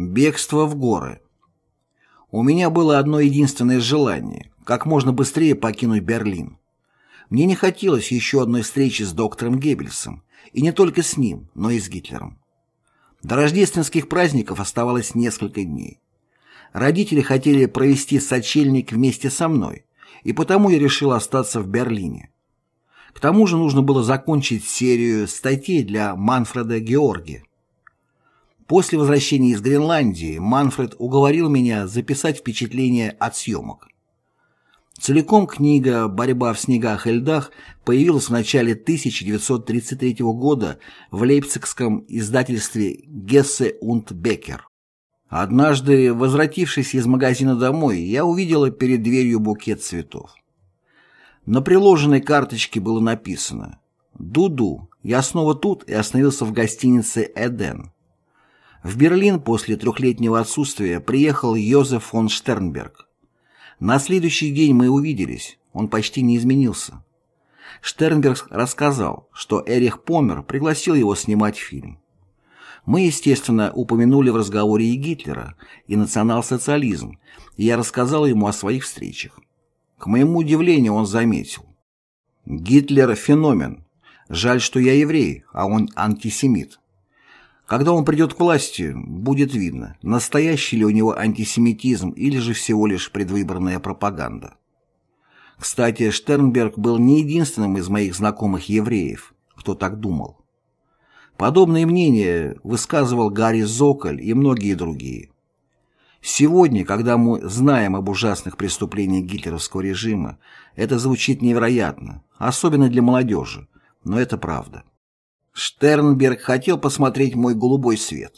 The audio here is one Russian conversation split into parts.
Бегство в горы. У меня было одно единственное желание – как можно быстрее покинуть Берлин. Мне не хотелось еще одной встречи с доктором Геббельсом, и не только с ним, но и с Гитлером. До рождественских праздников оставалось несколько дней. Родители хотели провести сочельник вместе со мной, и потому я решил остаться в Берлине. К тому же нужно было закончить серию статей для Манфреда Георги. После возвращения из Гренландии Манфред уговорил меня записать впечатления от съемок. Целиком книга «Борьба в снегах и льдах» появилась в начале 1933 года в лейпцигском издательстве «Гессе und Беккер». Однажды, возвратившись из магазина домой, я увидела перед дверью букет цветов. На приложенной карточке было написано «Дуду, я снова тут и остановился в гостинице «Эден». В Берлин после трехлетнего отсутствия приехал Йозеф фон Штернберг. На следующий день мы увиделись, он почти не изменился. Штернберг рассказал, что Эрих Помер пригласил его снимать фильм. Мы, естественно, упомянули в разговоре и Гитлера, и национал-социализм, и я рассказал ему о своих встречах. К моему удивлению, он заметил. Гитлер – феномен. Жаль, что я еврей, а он антисемит. Когда он придет к власти, будет видно, настоящий ли у него антисемитизм или же всего лишь предвыборная пропаганда. Кстати, Штернберг был не единственным из моих знакомых евреев, кто так думал. Подобные мнения высказывал Гарри Зоколь и многие другие. Сегодня, когда мы знаем об ужасных преступлениях гитлеровского режима, это звучит невероятно, особенно для молодежи, но это правда. Штернберг хотел посмотреть мой голубой свет.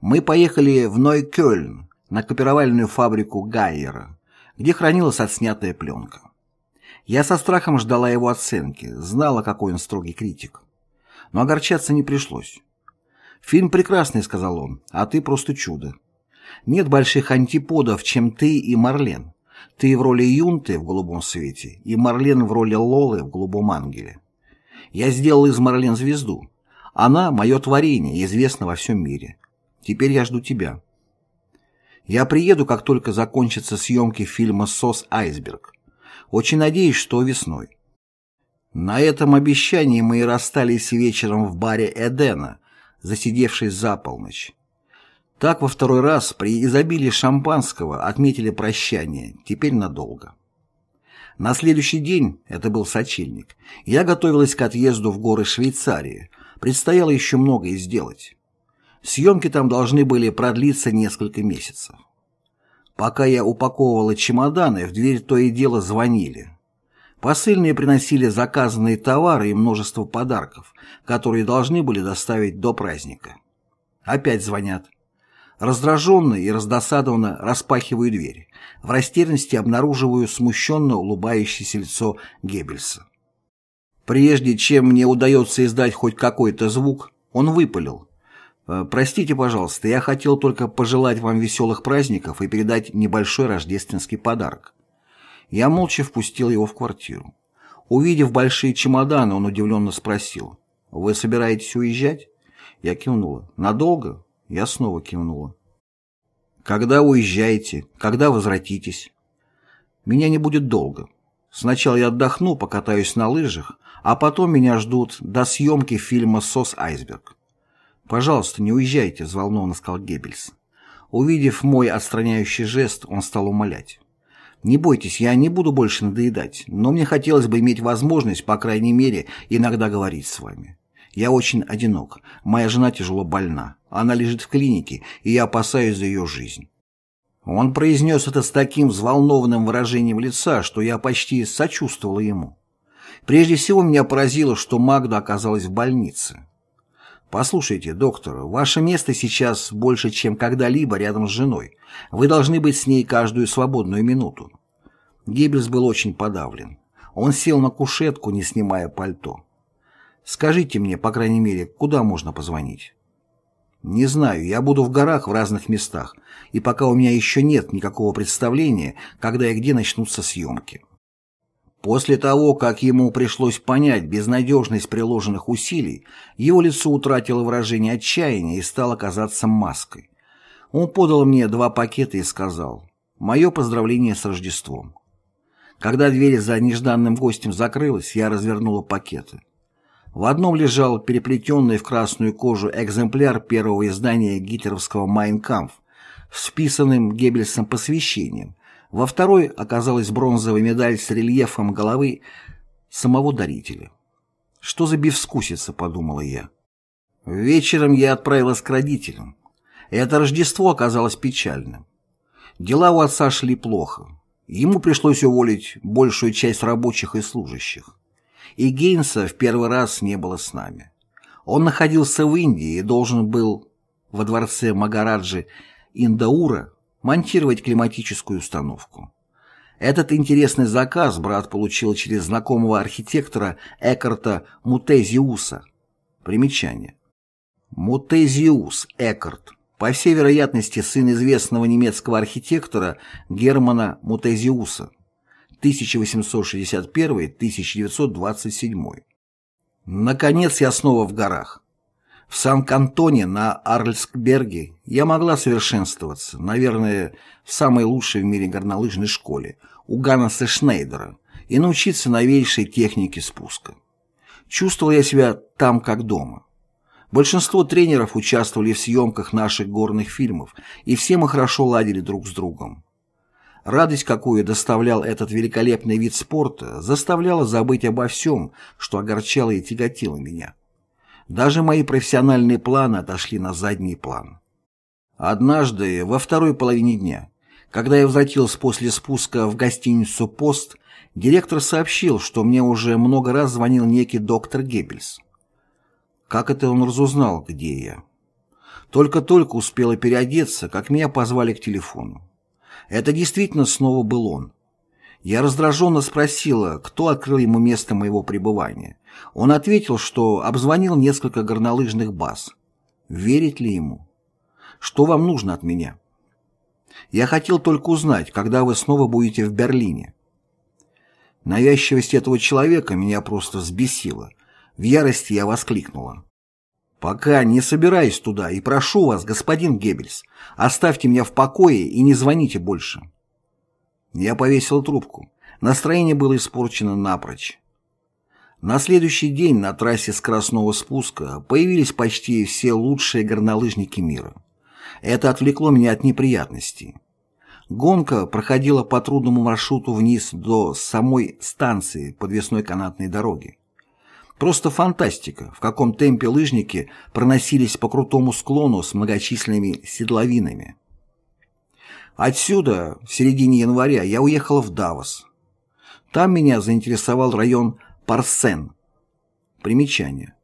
Мы поехали в Нойкёльн, на копировальную фабрику Гайера, где хранилась отснятая пленка. Я со страхом ждала его оценки, знала, какой он строгий критик. Но огорчаться не пришлось. «Фильм прекрасный», — сказал он, — «а ты просто чудо. Нет больших антиподов, чем ты и Марлен. Ты в роли Юнты в «Голубом свете» и Марлен в роли Лолы в «Голубом ангеле». Я сделал из Марлен звезду. Она — мое творение, известно во всем мире. Теперь я жду тебя. Я приеду, как только закончатся съемки фильма «Сос Айсберг». Очень надеюсь, что весной. На этом обещании мы и расстались вечером в баре Эдена, засидевшись за полночь. Так во второй раз при изобилии шампанского отметили прощание, теперь надолго. На следующий день, это был сочельник, я готовилась к отъезду в горы Швейцарии. Предстояло еще многое сделать. Съемки там должны были продлиться несколько месяцев. Пока я упаковывала чемоданы, в дверь то и дело звонили. Посыльные приносили заказанные товары и множество подарков, которые должны были доставить до праздника. Опять звонят. Раздраженно и раздосадованно распахиваю дверь. В растерянности обнаруживаю смущенно улыбающееся лицо Геббельса. Прежде чем мне удается издать хоть какой-то звук, он выпалил. «Э, «Простите, пожалуйста, я хотел только пожелать вам веселых праздников и передать небольшой рождественский подарок». Я молча впустил его в квартиру. Увидев большие чемоданы, он удивленно спросил. «Вы собираетесь уезжать?» Я кивнула. «Надолго?» Я снова кивнула. «Когда уезжаете? Когда возвратитесь?» «Меня не будет долго. Сначала я отдохну, покатаюсь на лыжах, а потом меня ждут до съемки фильма «Сос Айсберг». «Пожалуйста, не уезжайте», — взволнованно сказал Геббельс. Увидев мой отстраняющий жест, он стал умолять. «Не бойтесь, я не буду больше надоедать, но мне хотелось бы иметь возможность, по крайней мере, иногда говорить с вами. Я очень одинок. Моя жена тяжело больна. Она лежит в клинике, и я опасаюсь за ее жизнь». Он произнес это с таким взволнованным выражением лица, что я почти сочувствовала ему. Прежде всего меня поразило, что Магда оказалась в больнице. «Послушайте, доктор, ваше место сейчас больше, чем когда-либо рядом с женой. Вы должны быть с ней каждую свободную минуту». Геббельс был очень подавлен. Он сел на кушетку, не снимая пальто. Скажите мне, по крайней мере, куда можно позвонить? Не знаю, я буду в горах в разных местах, и пока у меня еще нет никакого представления, когда и где начнутся съемки. После того, как ему пришлось понять безнадежность приложенных усилий, его лицо утратило выражение отчаяния и стало казаться маской. Он подал мне два пакета и сказал «Мое поздравление с Рождеством». Когда дверь за нежданным гостем закрылась, я развернула пакеты. В одном лежал переплетенный в красную кожу экземпляр первого издания гитлеровского «Майнкамф» с вписанным Геббельсом посвящением. Во второй оказалась бронзовая медаль с рельефом головы самого дарителя. «Что за бевскусица?» — подумала я. Вечером я отправилась к родителям. Это Рождество оказалось печальным. Дела у отца шли плохо. Ему пришлось уволить большую часть рабочих и служащих. И Гейнса в первый раз не было с нами. Он находился в Индии и должен был во дворце Магараджи Индаура монтировать климатическую установку. Этот интересный заказ брат получил через знакомого архитектора Экарта Мутезиуса. Примечание. Мутезиус Экарт по всей вероятности, сын известного немецкого архитектора Германа Мутезиуса 1861-1927. Наконец я снова в горах. В Сан-Кантоне на Арльскберге я могла совершенствоваться, наверное, в самой лучшей в мире горнолыжной школе, у Ганнеса Шнейдера, и научиться новейшей технике спуска. Чувствовал я себя там как дома. Большинство тренеров участвовали в съемках наших горных фильмов, и все мы хорошо ладили друг с другом. Радость, какую доставлял этот великолепный вид спорта, заставляла забыть обо всем, что огорчало и тяготило меня. Даже мои профессиональные планы отошли на задний план. Однажды, во второй половине дня, когда я возвратился после спуска в гостиницу «Пост», директор сообщил, что мне уже много раз звонил некий доктор Геббельс. Как это он разузнал, где я? Только-только успела переодеться, как меня позвали к телефону. Это действительно снова был он. Я раздраженно спросила, кто открыл ему место моего пребывания. Он ответил, что обзвонил несколько горнолыжных баз. Верить ли ему? Что вам нужно от меня? Я хотел только узнать, когда вы снова будете в Берлине. Навязчивость этого человека меня просто взбесила. В ярости я воскликнула. «Пока не собираюсь туда и прошу вас, господин Геббельс, оставьте меня в покое и не звоните больше». Я повесил трубку. Настроение было испорчено напрочь. На следующий день на трассе скоростного спуска появились почти все лучшие горнолыжники мира. Это отвлекло меня от неприятностей. Гонка проходила по трудному маршруту вниз до самой станции подвесной канатной дороги. Просто фантастика, в каком темпе лыжники проносились по крутому склону с многочисленными седловинами. Отсюда, в середине января, я уехал в Давос. Там меня заинтересовал район Парсен. Примечание.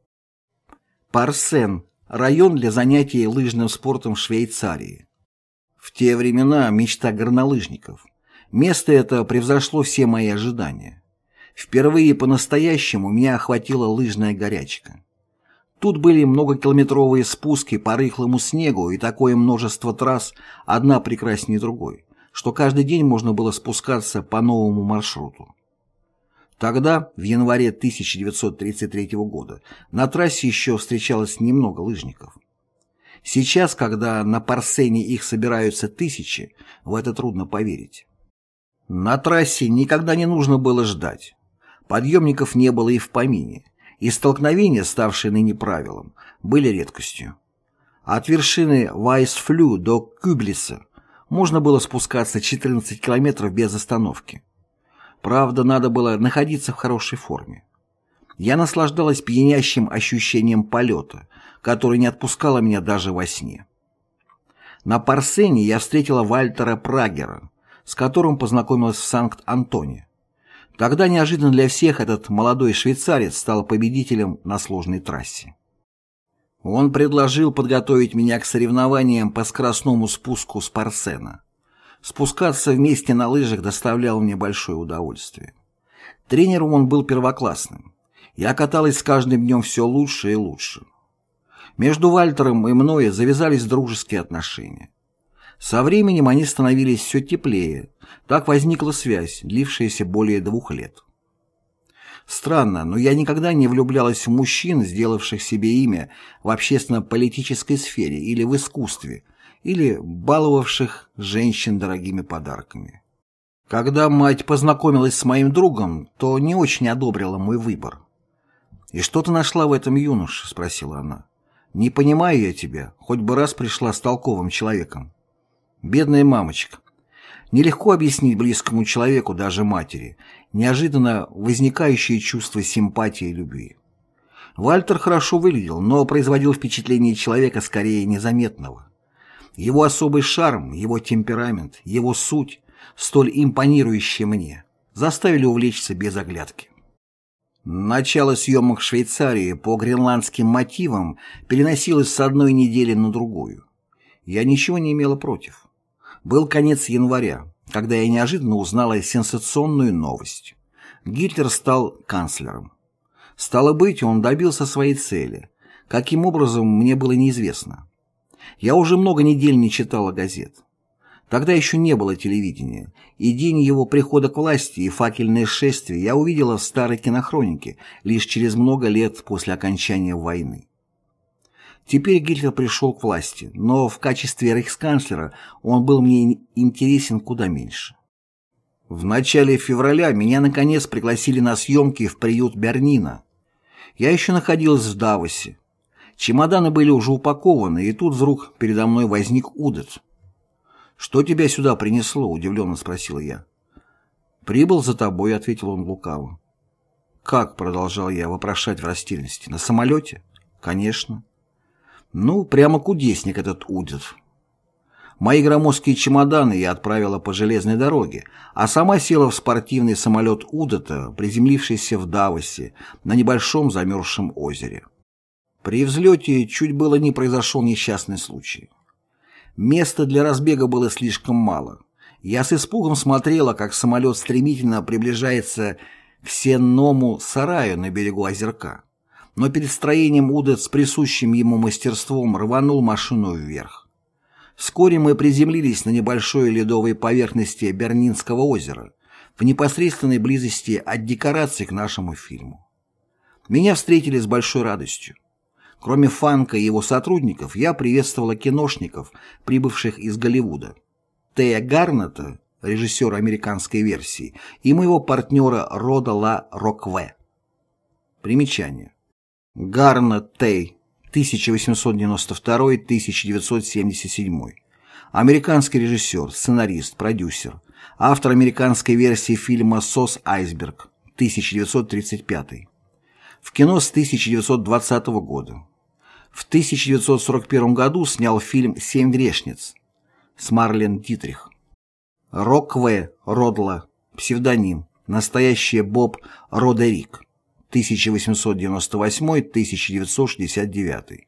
Парсен – район для занятий лыжным спортом в Швейцарии. В те времена мечта горнолыжников. Место это превзошло все мои ожидания. Впервые по-настоящему меня охватила лыжная горячка. Тут были многокилометровые спуски по рыхлому снегу и такое множество трасс, одна прекраснее другой, что каждый день можно было спускаться по новому маршруту. Тогда, в январе 1933 года, на трассе еще встречалось немного лыжников. Сейчас, когда на Парсене их собираются тысячи, в это трудно поверить. На трассе никогда не нужно было ждать. Подъемников не было и в помине, и столкновения, ставшие ныне правилом, были редкостью. От вершины Вайсфлю до Кюблиса можно было спускаться 14 километров без остановки. Правда, надо было находиться в хорошей форме. Я наслаждалась пьянящим ощущением полета, которое не отпускало меня даже во сне. На Парсене я встретила Вальтера Прагера, с которым познакомилась в Санкт-Антоне. Тогда неожиданно для всех этот молодой швейцарец стал победителем на сложной трассе. Он предложил подготовить меня к соревнованиям по скоростному спуску с Парсена. Спускаться вместе на лыжах доставляло мне большое удовольствие. Тренером он был первоклассным. Я каталась с каждым днем все лучше и лучше. Между Вальтером и мной завязались дружеские отношения. Со временем они становились все теплее. Так возникла связь, длившаяся более двух лет. Странно, но я никогда не влюблялась в мужчин, сделавших себе имя в общественно-политической сфере или в искусстве, или баловавших женщин дорогими подарками. Когда мать познакомилась с моим другом, то не очень одобрила мой выбор. «И что ты нашла в этом юноше?» — спросила она. «Не понимаю я тебя, хоть бы раз пришла с толковым человеком». Бедная мамочка. Нелегко объяснить близкому человеку, даже матери, неожиданно возникающее чувство симпатии и любви. Вальтер хорошо выглядел, но производил впечатление человека скорее незаметного. Его особый шарм, его темперамент, его суть, столь импонирующие мне, заставили увлечься без оглядки. Начало съемок в Швейцарии по гренландским мотивам переносилось с одной недели на другую. Я ничего не имела против. Был конец января, когда я неожиданно узнала сенсационную новость. Гитлер стал канцлером. Стало быть, он добился своей цели. Каким образом, мне было неизвестно. Я уже много недель не читала газет. Тогда еще не было телевидения, и день его прихода к власти и факельное шествие я увидела в старой кинохронике лишь через много лет после окончания войны. Теперь Гитлер пришел к власти, но в качестве рейхсканцлера он был мне интересен куда меньше. В начале февраля меня наконец пригласили на съемки в приют Бернина. Я еще находилась в Давосе. Чемоданы были уже упакованы, и тут вдруг передо мной возник Удет. «Что тебя сюда принесло?» – удивленно спросила я. «Прибыл за тобой», – ответил он лукаво. «Как?» – продолжал я вопрошать в растерянности. «На самолете?» «Конечно». «Ну, прямо кудесник этот Удет». Мои громоздкие чемоданы я отправила по железной дороге, а сама села в спортивный самолет Удета, приземлившийся в Давосе на небольшом замерзшем озере. При взлете чуть было не произошел несчастный случай. Места для разбега было слишком мало. Я с испугом смотрела, как самолет стремительно приближается к сенному сараю на берегу озерка. Но перед строением Удет с присущим ему мастерством рванул машину вверх. Вскоре мы приземлились на небольшой ледовой поверхности Бернинского озера, в непосредственной близости от декораций к нашему фильму. Меня встретили с большой радостью. Кроме Фанка и его сотрудников, я приветствовала киношников, прибывших из Голливуда. Тея Гарната, режиссера американской версии, и моего партнера Рода Ла Рокве. Примечание. Гарнет Тей, 1892-1977. Американский режиссер, сценарист, продюсер. Автор американской версии фильма «Сос Айсберг», 1935. В кино с 1920 года. В 1941 году снял фильм «Семь грешниц» с Марлен Дитрих. Рокве Родла, псевдоним, настоящий Боб Родерик, 1898-1969.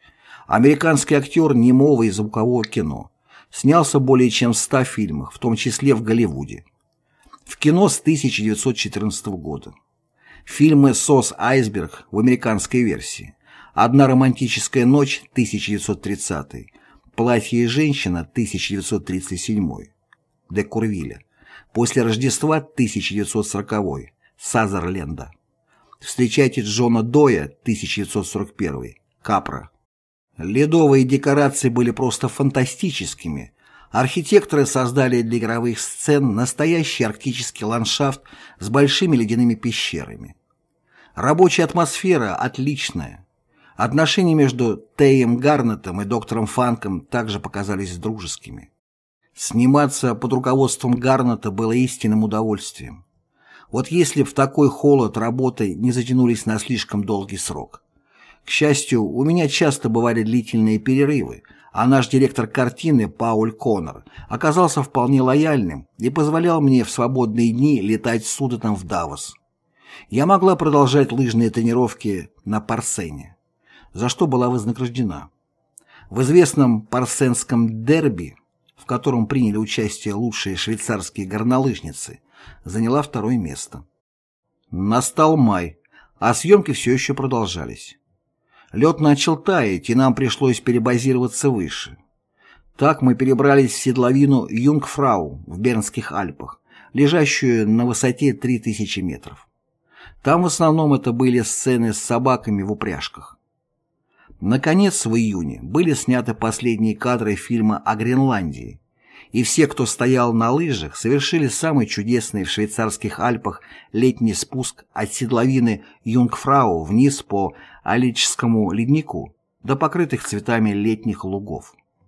Американский актер немого и звукового кино. Снялся более чем в 100 фильмах, в том числе в Голливуде. В кино с 1914 года. Фильмы «Сос Айсберг» в американской версии Одна романтическая ночь 1930 Платье и женщина 1937 Де Курвиля. После Рождества 1940 Сазерленда. Встречайте Джона Доя 1941 Капра. Ледовые декорации были просто фантастическими. Архитекторы создали для игровых сцен настоящий арктический ландшафт с большими ледяными пещерами. Рабочая атмосфера отличная. Отношения между Теем Гарнетом и доктором Фанком также показались дружескими. Сниматься под руководством Гарнета было истинным удовольствием. Вот если в такой холод работы не затянулись на слишком долгий срок. К счастью, у меня часто бывали длительные перерывы, а наш директор картины Пауль Коннор оказался вполне лояльным и позволял мне в свободные дни летать с Удотом в Давос. Я могла продолжать лыжные тренировки на Парсене за что была вознаграждена. В известном парсенском дерби, в котором приняли участие лучшие швейцарские горнолыжницы, заняла второе место. Настал май, а съемки все еще продолжались. Лед начал таять, и нам пришлось перебазироваться выше. Так мы перебрались в седловину Юнгфрау в Бернских Альпах, лежащую на высоте 3000 метров. Там в основном это были сцены с собаками в упряжках. Наконец, в июне были сняты последние кадры фильма о Гренландии, и все, кто стоял на лыжах, совершили самый чудесный в швейцарских Альпах летний спуск от седловины Юнгфрау вниз по Алическому леднику до покрытых цветами летних лугов.